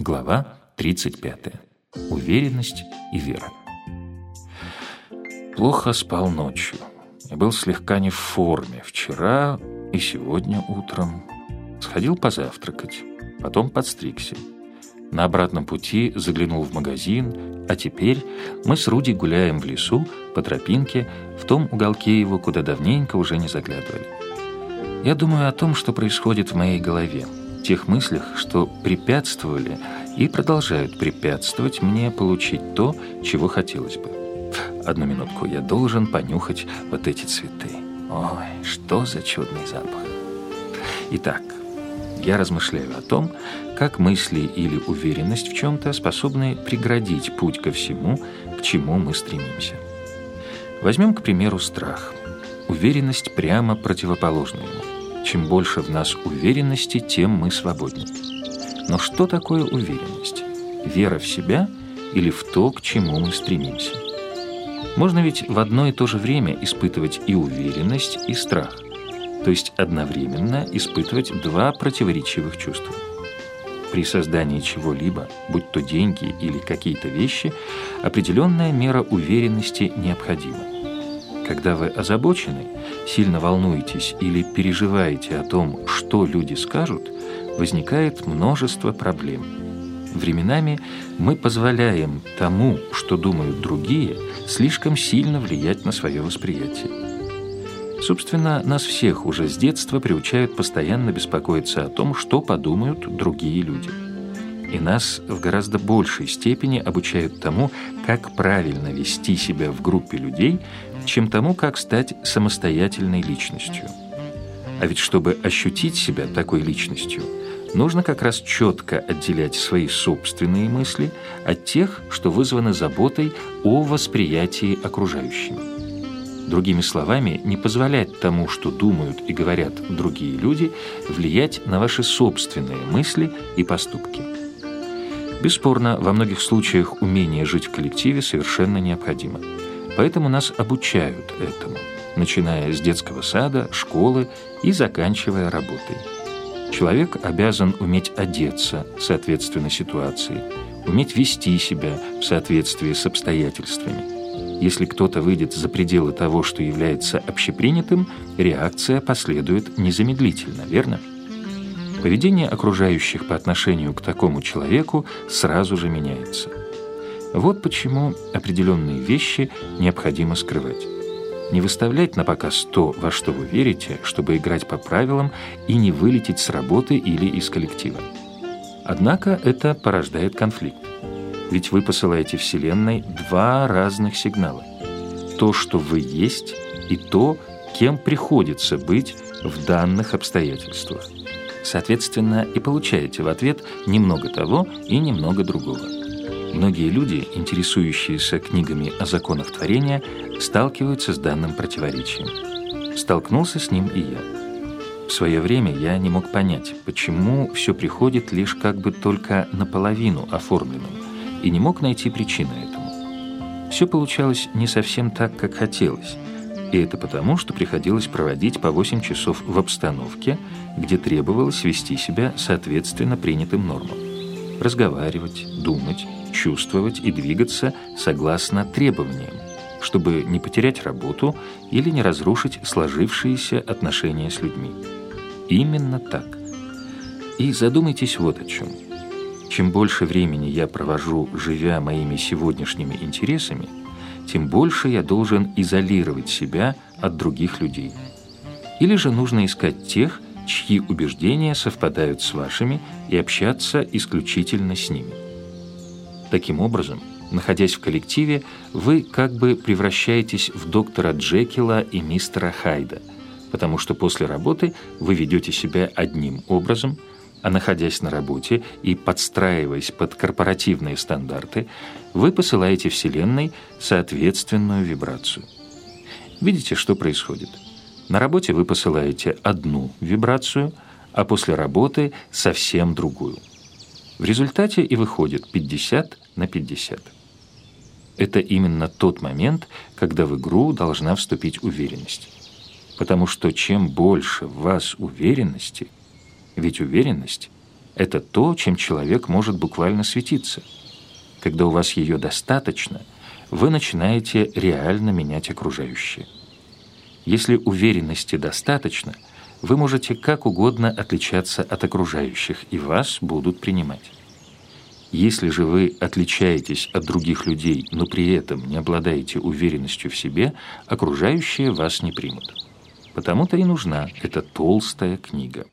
Глава 35. Уверенность и вера. Плохо спал ночью. Я был слегка не в форме вчера и сегодня утром. Сходил позавтракать, потом подстригся. На обратном пути заглянул в магазин, а теперь мы с Руди гуляем в лесу по тропинке в том уголке его, куда давненько уже не заглядывали. Я думаю о том, что происходит в моей голове, тех мыслях, что препятствовали и продолжают препятствовать мне получить то, чего хотелось бы. Одну минутку, я должен понюхать вот эти цветы. Ой, что за чудный запах. Итак, я размышляю о том, как мысли или уверенность в чем-то способны преградить путь ко всему, к чему мы стремимся. Возьмем, к примеру, страх. Уверенность прямо противоположна ему. Чем больше в нас уверенности, тем мы свободнее. Но что такое уверенность? Вера в себя или в то, к чему мы стремимся? Можно ведь в одно и то же время испытывать и уверенность, и страх – то есть одновременно испытывать два противоречивых чувства. При создании чего-либо, будь то деньги или какие-то вещи, определенная мера уверенности необходима. Когда вы озабочены, сильно волнуетесь или переживаете о том, что люди скажут, возникает множество проблем. Временами мы позволяем тому, что думают другие, слишком сильно влиять на свое восприятие. Собственно, нас всех уже с детства приучают постоянно беспокоиться о том, что подумают другие люди. И нас в гораздо большей степени обучают тому, как правильно вести себя в группе людей, чем тому, как стать самостоятельной личностью. А ведь чтобы ощутить себя такой личностью, нужно как раз четко отделять свои собственные мысли от тех, что вызваны заботой о восприятии окружающими. Другими словами, не позволять тому, что думают и говорят другие люди, влиять на ваши собственные мысли и поступки. Бесспорно, во многих случаях умение жить в коллективе совершенно необходимо. Поэтому нас обучают этому, начиная с детского сада, школы и заканчивая работой. Человек обязан уметь одеться соответственно ситуации, уметь вести себя в соответствии с обстоятельствами – если кто-то выйдет за пределы того, что является общепринятым, реакция последует незамедлительно, верно? Поведение окружающих по отношению к такому человеку сразу же меняется. Вот почему определенные вещи необходимо скрывать. Не выставлять на показ то, во что вы верите, чтобы играть по правилам и не вылететь с работы или из коллектива. Однако это порождает конфликт. Ведь вы посылаете Вселенной два разных сигнала. То, что вы есть, и то, кем приходится быть в данных обстоятельствах. Соответственно, и получаете в ответ немного того и немного другого. Многие люди, интересующиеся книгами о законах творения, сталкиваются с данным противоречием. Столкнулся с ним и я. В свое время я не мог понять, почему все приходит лишь как бы только наполовину оформленным, и не мог найти причины этому. Все получалось не совсем так, как хотелось. И это потому, что приходилось проводить по 8 часов в обстановке, где требовалось вести себя соответственно принятым нормам. Разговаривать, думать, чувствовать и двигаться согласно требованиям, чтобы не потерять работу или не разрушить сложившиеся отношения с людьми. Именно так. И задумайтесь вот о чем – чем больше времени я провожу, живя моими сегодняшними интересами, тем больше я должен изолировать себя от других людей. Или же нужно искать тех, чьи убеждения совпадают с вашими, и общаться исключительно с ними. Таким образом, находясь в коллективе, вы как бы превращаетесь в доктора Джекила и мистера Хайда, потому что после работы вы ведете себя одним образом – а находясь на работе и подстраиваясь под корпоративные стандарты, вы посылаете Вселенной соответственную вибрацию. Видите, что происходит? На работе вы посылаете одну вибрацию, а после работы совсем другую. В результате и выходит 50 на 50. Это именно тот момент, когда в игру должна вступить уверенность. Потому что чем больше в вас уверенности – ведь уверенность Это то, чем человек может буквально светиться. Когда у вас ее достаточно, вы начинаете реально менять окружающее. Если уверенности достаточно, вы можете как угодно отличаться от окружающих, и вас будут принимать. Если же вы отличаетесь от других людей, но при этом не обладаете уверенностью в себе, окружающие вас не примут. Потому-то и нужна эта толстая книга.